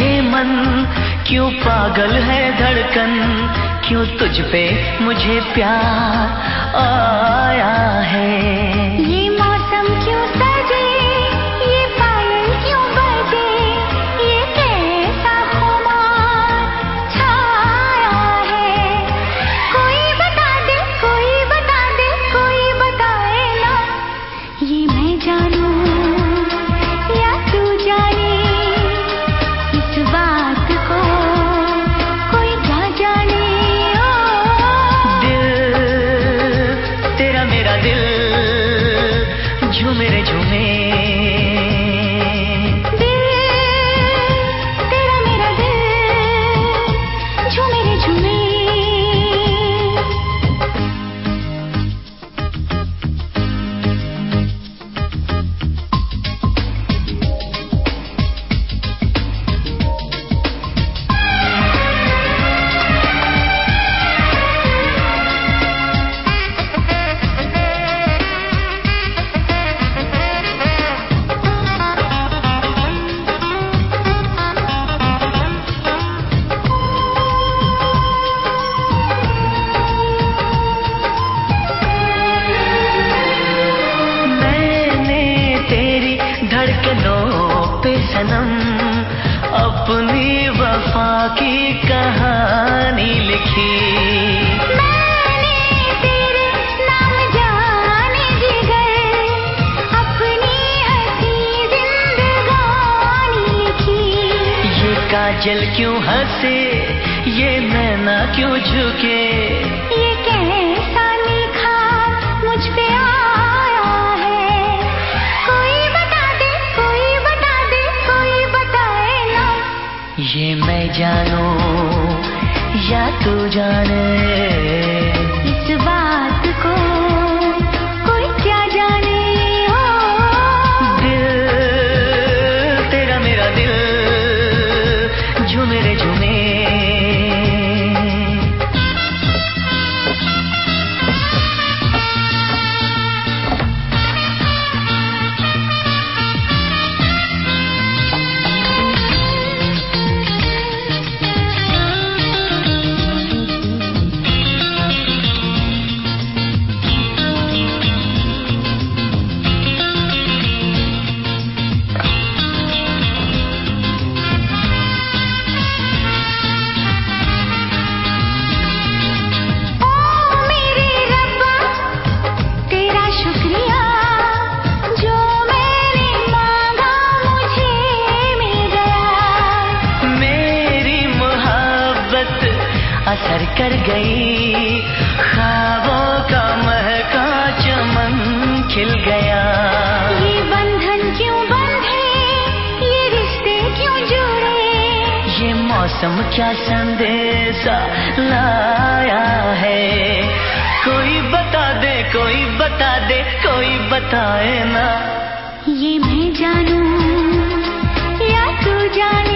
ये मन क्यों पागल है धड़कन? क्यों तुझ पे मुझे प्यार आया है? झूमे रे झूमे। धड़कनों पे सनम। अपनी वफा की कहानी लिखी। मैंने तेरे नाम जाने जिगर अपनी लिखी। ये काजल क्यों हंसे ये नैना क्यों झुके? ये जानूं या तू जाने असर कर गई। ख्वाबों का महका चमन खिल गया। ये बंधन क्यों बंधे? ये रिश्ते क्यों जुड़े? ये मौसम क्या संदेशा लाया है? कोई बता दे कोई बता दे कोई बताए ना। ये मैं जानू या तू जाने?